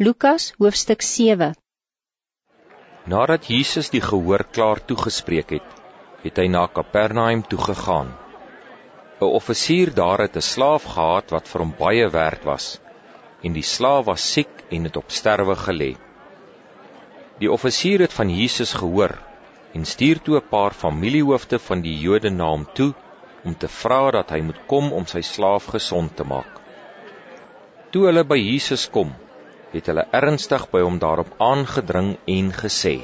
Lukas hoofstuk 7 Nadat Jesus die gehoor klaar toegespreek het, het hy na Kapernaum toegegaan. 'n Offisier daar het 'n slaaf gehad wat vir hom baie werd was, en die slaaf was siek en het op sterwe gelê. Die offisier het van Jesus gehoor en stuur toe 'n paar familiehoofde van die Jode na hom toe om te vra dat hy moet kom om sy slaaf gesond te maak. Toe hulle by Jesus kom, het hulle ernstig by hom daarop aangedring en gesê: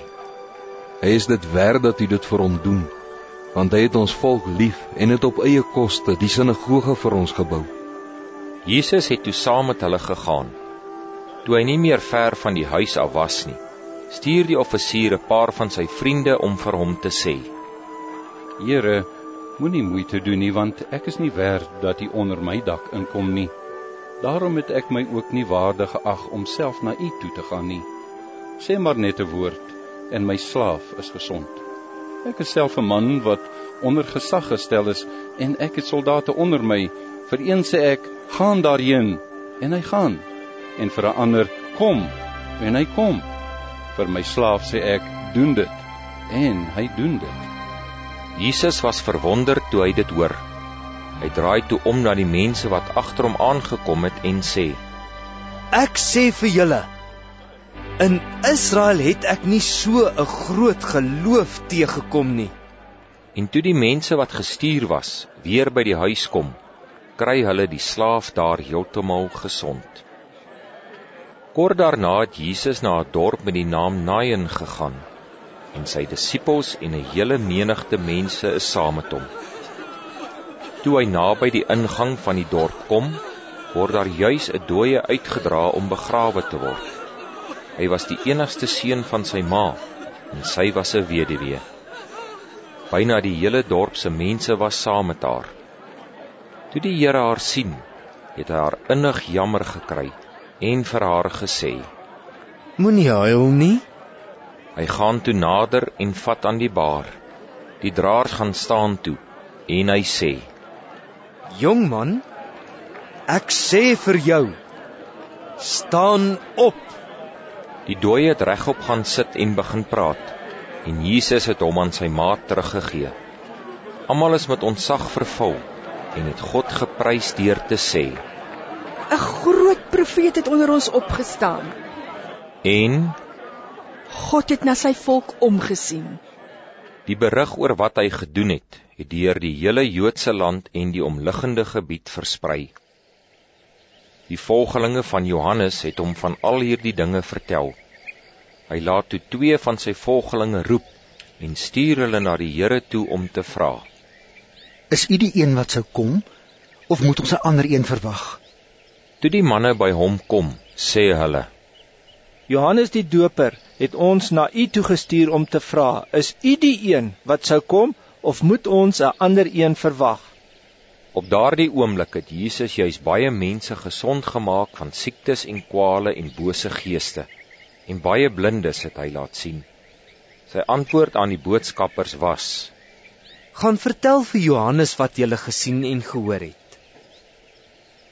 Hy is dit werd dat u dit vir hom doen, want hy het ons volk lief en het op eie koste die sinagoge vir ons gebou. Jesus het toe saam met hulle gegaan. Toe hy nie meer ver van die huis af was nie, stuur die offisier 'n paar van sy vriende om vir hom te sê: Here, moenie moeite doen nie want ek is nie werd dat u onder my dak inkom nie. Daarom het ek my ook nie waardig geag om self na u toe te gaan nie. Sê maar net 'n woord en my slaaf is gesond. Ek is self 'n man wat onder gesag gestel is en ek het soldate onder my. Vir een sê ek, gaan daarheen en hy gaan. En vir 'n ander, kom en hy kom. Vir my slaaf sê ek, doen dit en hy doen dit. Jesus was verwonder toe hy dit hoor. Hy draai toe om na die mense wat agter hom aangekom het en sê: Ek sê vir julle, in Israel het ek nie so 'n groot geloof teëgekom nie. En toe die mense wat gestuur was weer by die huis kom, kry hulle die slaaf daar heeltemal gesond. Kort daarna het Jesus na 'n dorp met die naam Nain gegaan en sy disippels en 'n hele menigte mense is saam met hom. Toe hy naby die ingang van die dorp kom, word daar juis 'n dooie uitgedra om begrawe te word. Hy was die enigste seun van sy ma en sy was 'n weduwee. Byna die hele dorp se mense was saam met haar. Toe die Here haar sien, het hy haar innig jammer gekry en vir haar gesê: Moenie huil nie. Hy gaan toe nader en vat aan die baar. Die draers gaan staan toe en hy sê: Jong man, ek sê vir jou, staan op. Die dooie het regop gaan sit en begin praat en Jesus het hom aan sy maat teruggegee. Almal is met ontzag vervul en het God geprys deur te sê: 'n Groot profeet het onder ons opgestaan. En God het na sy volk omgesien. Die berig oor wat hy gedoen het, het deur die hele Joodse land en die omliggende gebied versprei. Die volgelinge van Johannes het hom van al hierdie dinge vertel. Hy laat toe twee van sy volgelinge roep en stuur hulle na die Here toe om te vra: Is u die een wat sou kom of moet ons 'n ander een verwag? Toe die manne by hom kom, sê hulle: Johannes die Doper het ons na u toe gestuur om te vra: Is u die een wat sou kom of moet ons 'n ander een verwag? Op daardie oomblik het Jesus juis baie mense gesond gemaak van siektes en kwale en bose geeste en baie blindes het hy laat sien. Sy antwoord aan die boodskappers was: Gaan vertel vir Johannes wat jy gesien en gehoor het.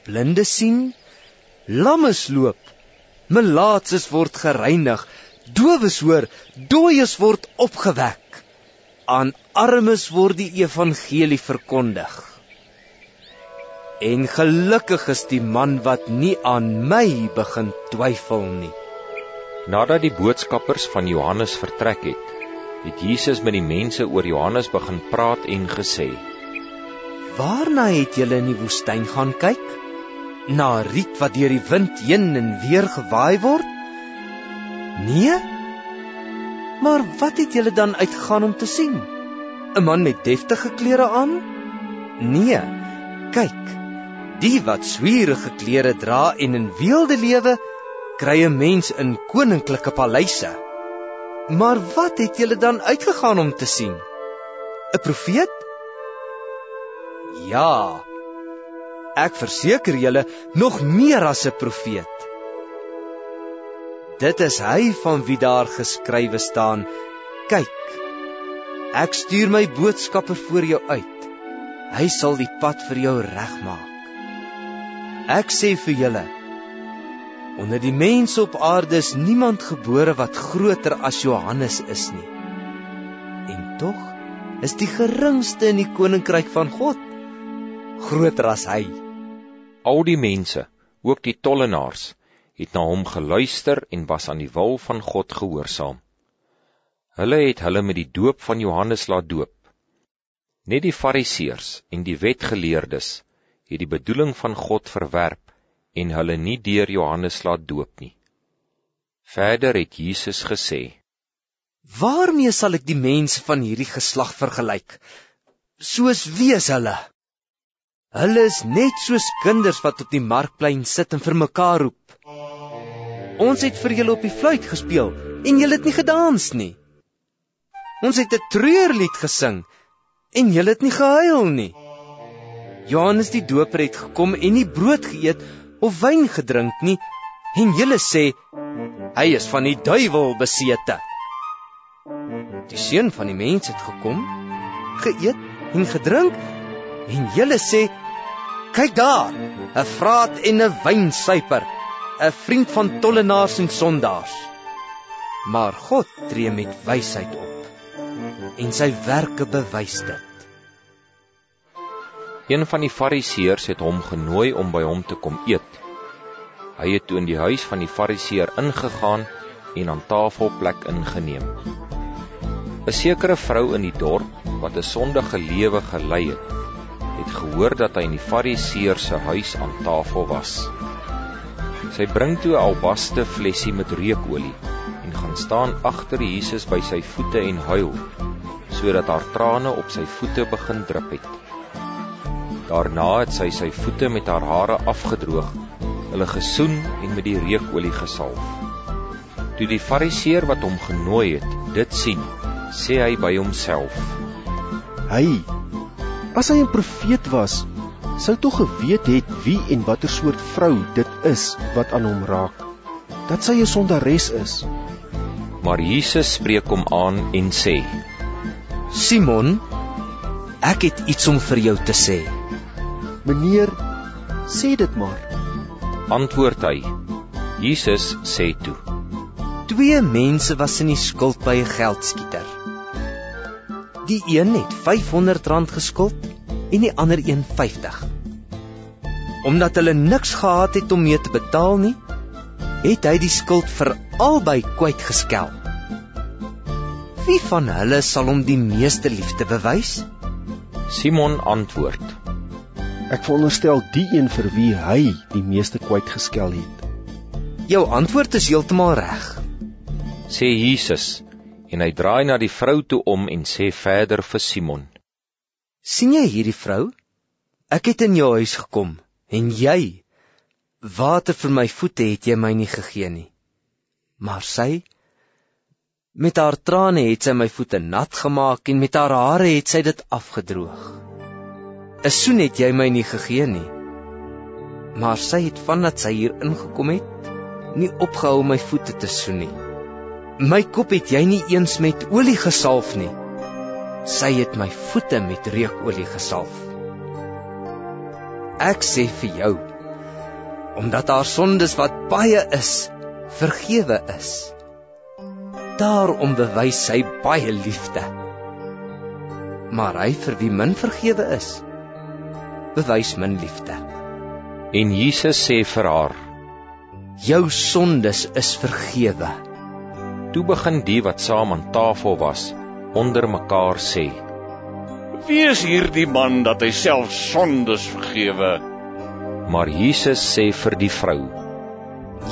Blinde sien, lammes loop, melaatses word gereinig, dowes hoor, dooies word opgewek. Aan armes word die evangelie verkondig. En gelukkig is die man wat nie aan my begin twyfel nie. Nadat die boodskappers van Johannes vertrek het, het Jesus met die mense oor Johannes begin praat en gesê: "Waarna het julle in die woestyn gaan kyk?" na riet wat deur die wind heen en weer gewaai word? Nee? Maar wat het julle dan uitgegaan om te sien? 'n Man met deftige klere aan? Nee. Kyk. Die wat swierige klere dra en in weelde lewe, kry 'n mens in koninklike paleise. Maar wat het julle dan uitgegaan om te sien? 'n Profeet? Ja, Ek verseker julle nog meer as 'n profeet. Dit is hy van wie daar geskrywe staan: Kyk, ek stuur my boodskapper voor jou uit. Hy sal die pad vir jou regmaak. Ek sê vir julle, Onder die mense op aarde is niemand gebore wat groter as Johannes is nie. En tog is die geringste in die koninkryk van God groter as hy. Al die mense, ook die tollenaars, het na hom geluister en was aan die wil van God gehoorsaam. Hulle het hulle met die doop van Johannes laat doop. Net die Fariseërs en die wetgeleerdes het die bedoeling van God verwerp en hulle nie deur Johannes laat doop nie. Verder het Jesus gesê: Waarmee sal ek die mense van hierdie geslag vergelyk? Soos wie is hulle? Hulle is net soos kinders wat op die markplein sit en vir mekaar roep. Ons het vir julle op die fluit gespeel en julle het nie gedans nie. Ons het 'n treurlied gesing en julle het nie gehuil nie. Johannes die Doper het gekom en nie brood geëet of wyn gedrink nie en julle sê hy is van die duiwel besete. Die seun van die mens het gekom, geëet en gedrink en julle sê kyk daar, 'n vraat en 'n wynsuiper, 'n vriend van tollenaars en sondaars. Maar God tree met wysheid op en sy werke bewys dit. Een van die Fariseërs het hom genooi om by hom te kom eet. Hy het toe in die huis van die Fariseer ingegaan en aan tafel plek ingeneem. 'n Sekere vrou in die dorp wat 'n sondige lewe gelei het, het gehoor dat hy in die Fariseer se huis aan tafel was. Sy bring toe 'n albaste flessie met reukolie en gaan staan agter Jesus by sy voete en huil, sodat haar trane op sy voete begin drup het. Daarna het sy sy voete met haar hare afgedroog, hulle gesoen en met die reukolie gesalf. Toe die Fariseer wat hom genooi het, dit sien, sê hy by homself: "Hy, as hy 'n profeet was, sou tog geweet het wie en watter soort vrou dit is wat aan hom raak, dat sy 'n sondares is." Maar Jesus spreek hom aan en sê: "Simon, ek het iets om vir jou te sê." Meneer, sê dit maar. Antwoord hy. Jesus sê toe: Twee mense was in die skuld by 'n geldskieter. Die een het R500 geskuld en die ander een 50. Omdat hulle niks gehad het om mee te betaal nie, het hy die skuld vir albei kwytgeskel. Wie van hulle sal hom die meeste liefde bewys? Simon antwoord: Ek veronderstel die een vir wie hy die meeste kwyt geskel het. Jou antwoord is heeltemal reg. Sê Jesus en hy draai na die vrou toe om en sê verder vir Simon: sien jy hierdie vrou? Ek het in jou huis gekom en jy water vir my voete het jy my nie gegee nie. Maar sy met haar trane het sy my voete nat gemaak en met haar hare het sy dit afgedroog. 'n soen het jy my nie gegee nie. Maar sy het vandat sy hier ingekom het, nie opgehou my voete te soen nie. My kop het jy nie eens met olie gesalf nie. Sy het my voete met reukolie gesalf. Ek sê vir jou, omdat haar sondes wat baie is, vergewe is. Daarom bewys sy baie liefde. Maar hy vir wie min vergewe is, bewys min liefde. En Jesus sê vir haar: Jou sondes is vergewe. Toe begin die wat saam aan tafel was onder mekaar sê: Wie is hierdie man dat hy self sondes vergewe? Maar Jesus sê vir die vrou: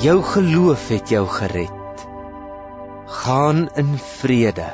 Jou geloof het jou gered. Gaan in vrede.